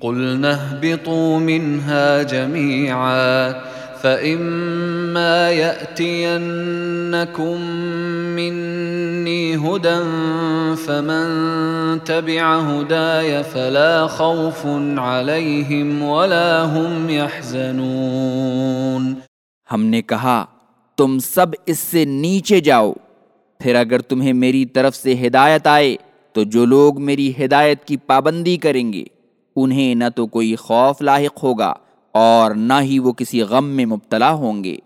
قلنا اهبطوا منها جميعا فإما يأتينكم مني هدى فمن تبع هداي فلا خوف عليهم ولا هم يحزنون۔ ہم نے کہا تم سب اس سے نیچے جاؤ پھر اگر تمہیں میری طرف سے ہدایت آئے تو جو لوگ میری ہدایت کی پابندی کریں گے انہیں نہ تو کوئی خوف لاحق ہوگا اور نہ ہی وہ کسی غم میں مبتلا ہوں گے۔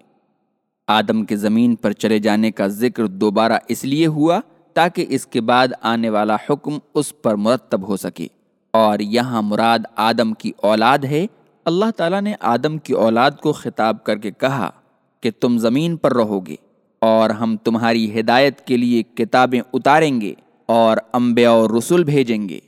آدم کے زمین پر چلے جانے کا ذکر دوبارہ اس لیے ہوا تاکہ اس کے بعد آنے والا حکم اس پر مرتب ہو سکے۔ اور یہاں مراد آدم کی اولاد ہے۔ اللہ تعالیٰ نے آدم کی اولاد کو خطاب کر کے کہا کہ تم زمین پر رہو گے اور ہم تمہاری ہدایت کے لیے کتابیں اتاریں گے اور انبیاء اور رسول بھیجیں گے۔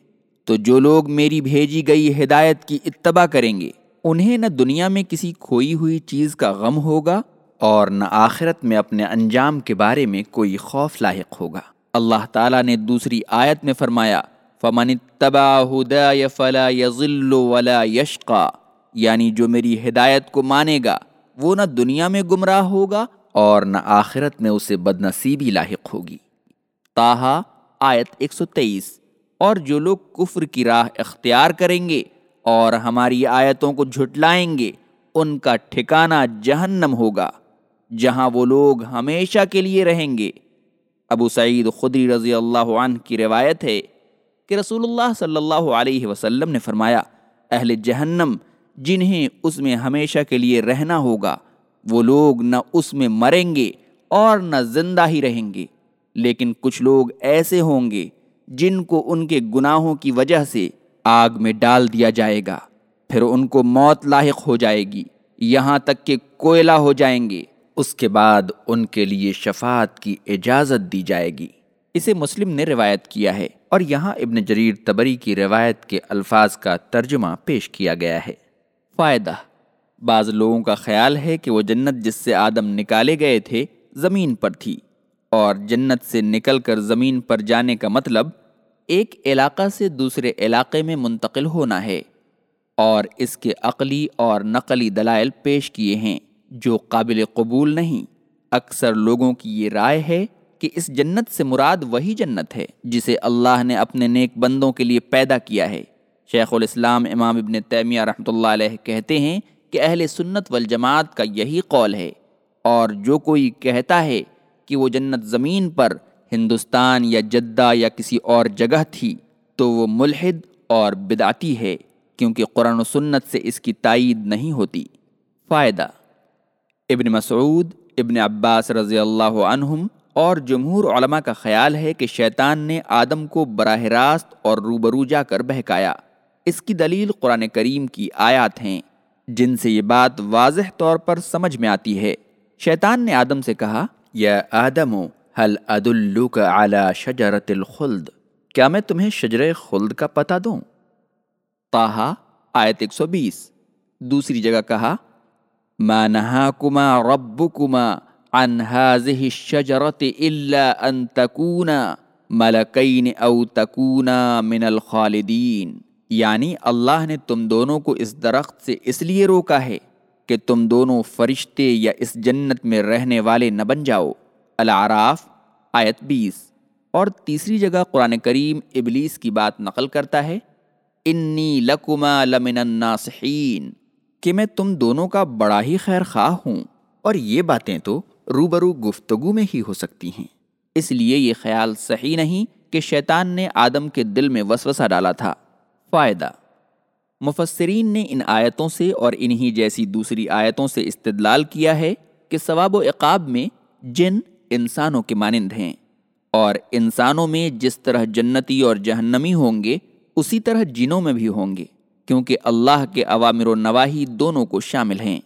تو جو لوگ میری بھیجی گئی ہدایت کی اتباع کریں گے، انہیں نہ دنیا میں کسی کھوئی ہوئی چیز کا غم ہوگا اور نہ آخرت میں اپنے انجام کے بارے میں کوئی خوف لاحق ہوگا۔ اللہ تعالیٰ نے دوسری آیت میں فرمایا، فمن اتبع فلا يضل ولا يشقى۔ یعنی جو میری ہدایت کو مانے گا، وہ نہ دنیا میں گمراہ ہوگا اور نہ آخرت میں اسے بد نصیبی لاحق ہوگی۔ تاہا آیت 123 اور جو لوگ کفر کی راہ اختیار کریں گے اور ہماری آیتوں کو جھٹلائیں گے، ان کا ٹھکانہ جہنم ہوگا، جہاں وہ لوگ ہمیشہ کے لیے رہیں گے۔ ابو سعید خدری رضی اللہ عنہ کی روایت ہے کہ رسول اللہ صلی اللہ علیہ وسلم نے فرمایا، اہل جہنم جنہیں اس میں ہمیشہ کے لیے رہنا ہوگا، وہ لوگ نہ اس میں مریں گے اور نہ زندہ ہی رہیں گے، لیکن کچھ لوگ ایسے ہوں گے جن کو ان کے گناہوں کی وجہ سے آگ میں ڈال دیا جائے گا، پھر ان کو موت لاحق ہو جائے گی، یہاں تک کہ کوئلہ ہو جائیں گے۔ اس کے بعد ان کے لیے شفاعت کی اجازت دی جائے گی۔ اسے مسلم نے روایت کیا ہے، اور یہاں ابن جریر تبری کی روایت کے الفاظ کا ترجمہ پیش کیا گیا ہے۔ فائدہ، بعض لوگوں کا خیال ہے کہ وہ جنت جس سے آدم نکالے گئے تھے، زمین پر تھی۔ اور جنت سے نکل کر زمین پر جانے کا مطلب ایک علاقہ سے دوسرے علاقے میں منتقل ہونا ہے اور اس کے عقلی اور نقلی دلائل پیش کیے ہیں جو قابل قبول نہیں۔ اکثر لوگوں کی یہ رائے ہے کہ اس جنت سے مراد وہی جنت ہے جسے اللہ نے اپنے نیک بندوں کے لیے پیدا کیا ہے۔ شیخ الاسلام امام ابن تیمیہ رحمۃ اللہ علیہ کہتے ہیں کہ اہل سنت والجماعت کا یہی قول ہے اور جو کوئی کہتا ہے کہ وہ جنت زمین پر ہندوستان یا جدہ یا کسی اور جگہ تھی تو وہ ملحد اور بدعتی ہے، کیونکہ قرآن و سنت سے اس کی تائید نہیں ہوتی۔ فائدہ، ابن مسعود، ابن عباس رضی اللہ عنہم اور جمہور علماء کا خیال ہے کہ شیطان نے آدم کو براہ راست اور روبرو جا کر بہکایا۔ اس کی دلیل قرآن کریم کی آیات ہیں، جن سے یہ بات واضح طور پر سمجھ میں آتی ہے۔ شیطان نے آدم سے کہا یا آدم حل ادلک علی شجرت الخلد؟ کیا میں تمہیں شجر خلد کا پتہ دوں؟ تاہا آیت 120 دوسری جگہ کہا، ما نہاکما ربکما عن هذه الشجرة الا ان تکونا ملکین او تکونا من الخالدین۔ یعنی اللہ نے تم دونوں کو اس درخت سے اس لیے روکا ہے۔ کہ تم دونوں فرشتے یا اس جنت میں رہنے والے نہ بن جاؤ۔ العراف آیت بیس۔ اور تیسری جگہ قرآن کریم ابلیس کی بات نقل کرتا ہے، انی لکما لمن الناصحین کہ میں تم دونوں کا بڑا ہی خیر خواہ ہوں۔ اور یہ باتیں تو روبرو گفتگو میں ہی ہو سکتی ہیں۔ اس لیے یہ خیال صحیح نہیں کہ شیطان نے آدم کے دل میں وسوسہ ڈالا تھا۔ فائدہ مفسرین نے ان آیتوں سے اور انہی جیسی دوسری آیتوں سے استدلال کیا ہے کہ ثواب و عقاب میں جن انسانوں کے مانند ہیں اور انسانوں میں جس طرح جنتی اور جہنمی ہوں گے، اسی طرح جنوں میں بھی ہوں گے، کیونکہ اللہ کے عوامر و نواحی دونوں کو شامل ہیں۔